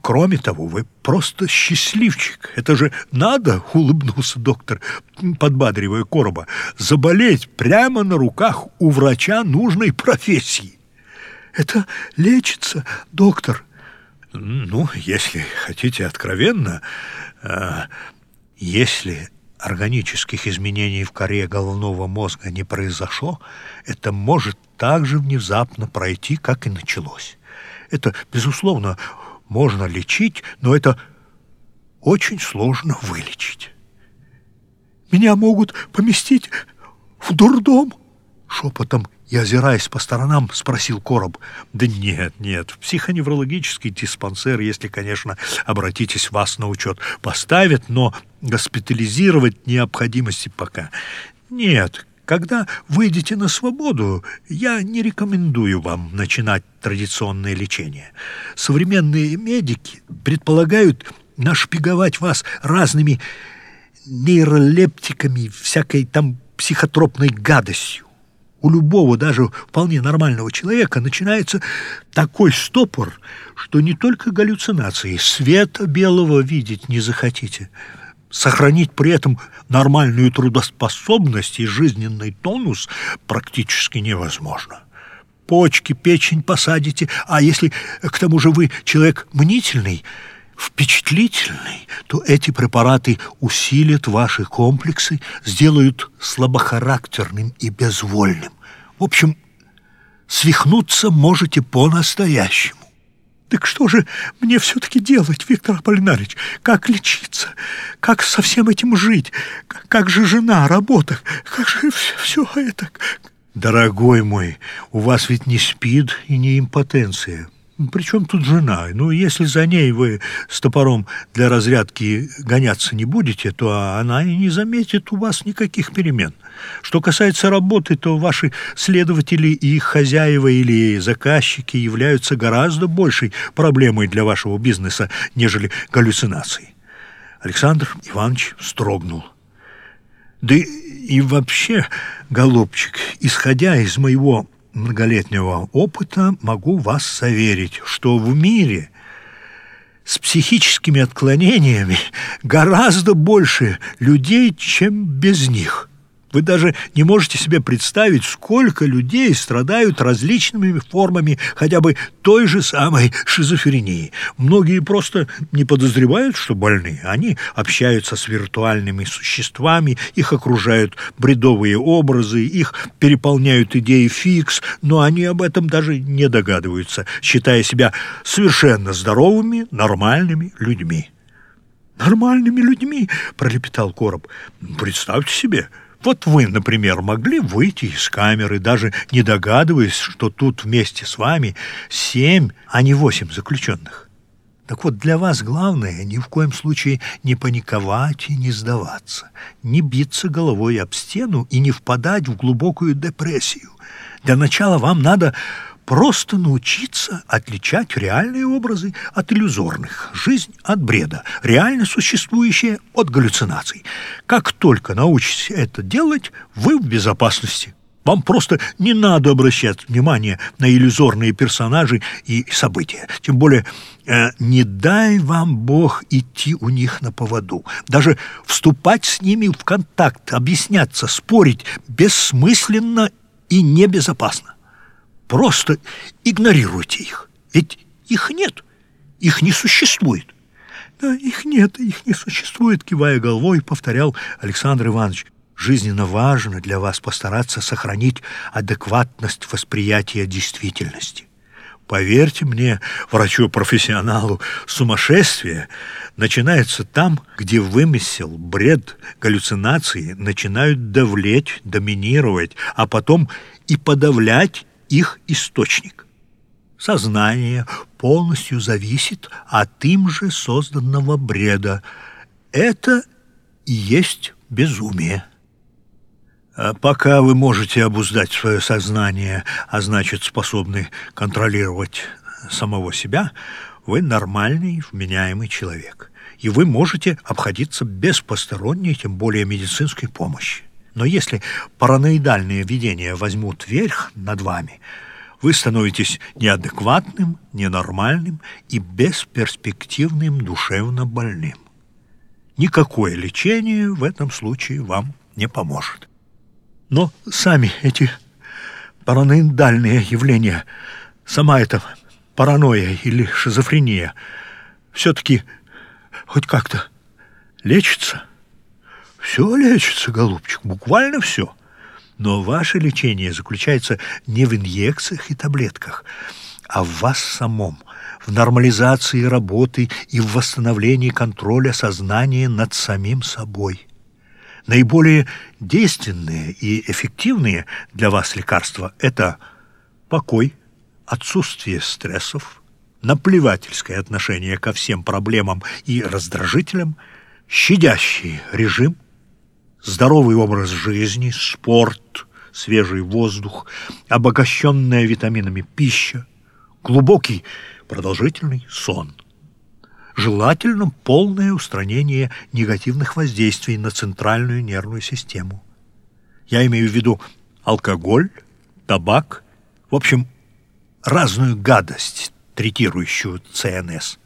Кроме того, вы просто счастливчик. Это же надо, улыбнулся доктор, подбадривая Короба, заболеть прямо на руках у врача нужной профессии. Это лечится, доктор. Ну, если хотите откровенно, э, если органических изменений в коре головного мозга не произошло, это может так же внезапно пройти, как и началось. Это, безусловно, можно лечить, но это очень сложно вылечить. «Меня могут поместить в дурдом?» Шепотом и, озираясь по сторонам, спросил Короб. «Да нет, нет, в психоневрологический диспансер, если, конечно, обратитесь, вас на учет поставят, но госпитализировать необходимости пока нет. Когда выйдете на свободу, я не рекомендую вам начинать традиционное лечение. Современные медики предполагают нашпиговать вас разными нейролептиками, всякой там психотропной гадостью. У любого, даже вполне нормального человека начинается такой стопор, что не только галлюцинации, света белого видеть не захотите – сохранить при этом нормальную трудоспособность и жизненный тонус практически невозможно. Почки, печень посадите, а если к тому же вы человек мнительный, впечатлительный, то эти препараты усилят ваши комплексы, сделают слабохарактерным и безвольным. В общем, свихнуться можете по-настоящему. Так что же мне все-таки делать, Виктор Аполлинарич? Как лечиться? Как со всем этим жить? Как же жена, работа? Как же все это? Дорогой мой, у вас ведь не спид и не импотенция. Причем тут жена? Ну, если за ней вы с топором для разрядки гоняться не будете, то она и не заметит у вас никаких перемен. Что касается работы, то ваши следователи и их хозяева или заказчики являются гораздо большей проблемой для вашего бизнеса, нежели галлюцинации. Александр Иванович строгнул. Да и вообще, голубчик, исходя из моего многолетнего опыта могу вас заверить, что в мире с психическими отклонениями гораздо больше людей, чем без них. Вы даже не можете себе представить, сколько людей страдают различными формами хотя бы той же самой шизофрении. Многие просто не подозревают, что больны. Они общаются с виртуальными существами, их окружают бредовые образы, их переполняют идеи фикс, но они об этом даже не догадываются, считая себя совершенно здоровыми, нормальными людьми. «Нормальными людьми?» – пролепетал Короб. «Представьте себе!» Вот вы, например, могли выйти из камеры, даже не догадываясь, что тут вместе с вами семь, а не восемь заключенных. Так вот, для вас главное ни в коем случае не паниковать и не сдаваться, не биться головой об стену и не впадать в глубокую депрессию. Для начала вам надо просто научиться отличать реальные образы от иллюзорных, жизнь от бреда, реально существующее от галлюцинаций. Как только научитесь это делать, вы в безопасности. Вам просто не надо обращать внимание на иллюзорные персонажи и события. Тем более, э, не дай вам Бог идти у них на поводу. Даже вступать с ними в контакт, объясняться, спорить бессмысленно и небезопасно. Просто игнорируйте их. Ведь их нет, их не существует. Да, их нет, их не существует, кивая головой, повторял Александр Иванович. Жизненно важно для вас постараться сохранить адекватность восприятия действительности. Поверьте мне, врачу-профессионалу, сумасшествие начинается там, где вымысел, бред, галлюцинации начинают давлеть, доминировать, а потом и подавлять их источник. Сознание полностью зависит от им же созданного бреда. Это и есть безумие. А пока вы можете обуздать свое сознание, а значит способны контролировать самого себя, вы нормальный, вменяемый человек. И вы можете обходиться без посторонней, тем более медицинской помощи. Но если параноидальные видения возьмут верх над вами, вы становитесь неадекватным, ненормальным и бесперспективным душевно больным. Никакое лечение в этом случае вам не поможет. Но сами эти параноидальные явления, сама эта паранойя или шизофрения, все-таки хоть как-то лечится? Все лечится, голубчик, буквально все. Но ваше лечение заключается не в инъекциях и таблетках, а в вас самом, в нормализации работы и в восстановлении контроля сознания над самим собой. Наиболее действенные и эффективные для вас лекарства – это покой, отсутствие стрессов, наплевательское отношение ко всем проблемам и раздражителям, щадящий режим, здоровый образ жизни, спорт, свежий воздух, обогащенная витаминами пища, глубокий продолжительный сон. Желательно полное устранение негативных воздействий на центральную нервную систему. Я имею в виду алкоголь, табак, в общем, разную гадость, третирующую ЦНС.